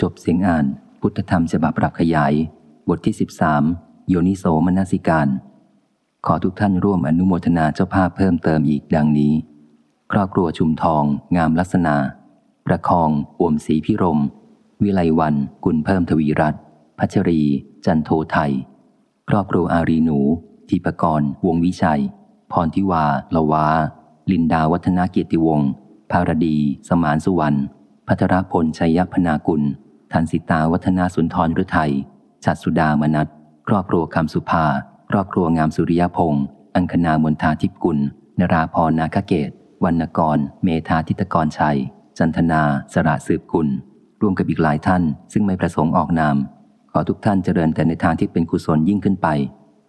จบเสียงอ่าน พุทธธรรมฉบับปรับขยาย บทที่ 13 โยนิโสมนสิการ ขอทุกท่านร่วมอนุโมทนาเจ้าภาพเพิ่มเติมอีกดังนี้ ครอบครัวชุมทอง งามลักษณะประคองอ่วมศรีพิรม วิไลวัน กุลเพิ่มทวีรัตพัชรี จันโทไทย ครอบครัวอารีหนู ทิปกร วงวิชัย พรทิวา ละวา ลินดาวัฒนาเกียรติวงศ์ภารดี สมานสุวรรณพัทรพลชัยพนากุล ทันสิตาวัฒนาสุนทรฤทัยชัดสุดามนัทครอบครัวคำสุภา ครอบครัวงามสุริยพงศ์อังคณามนทาทิพกุล นราพรนาคเกตวรรณกร เมธาทิตกรชัย จันทนา สระสืบกุล ร่วมกับอีกหลายท่าน ซึ่งไม่ประสงค์ออกนาม ขอทุกท่านเจริญแต่ในทางที่เป็นกุศลยิ่งขึ้นไป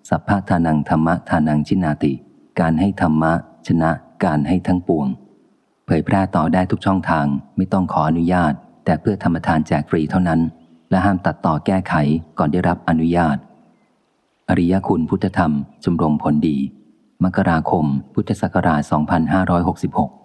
สัพพะทานังธรรมะทานังชินาติ การให้ธรรมะ ชนะ การให้ทั้งปวง เผยแพร่ต่อได้ทุกช่องทาง ไม่ต้องขออนุญาต แต่เพื่อธรรมทานแจกฟรีเท่านั้น และห้ามตัดต่อแก้ไขก่อนได้รับอนุญาต อริยคุณพุทธธรรมชมรมผลดี มกราคม พุทธศักราช 2566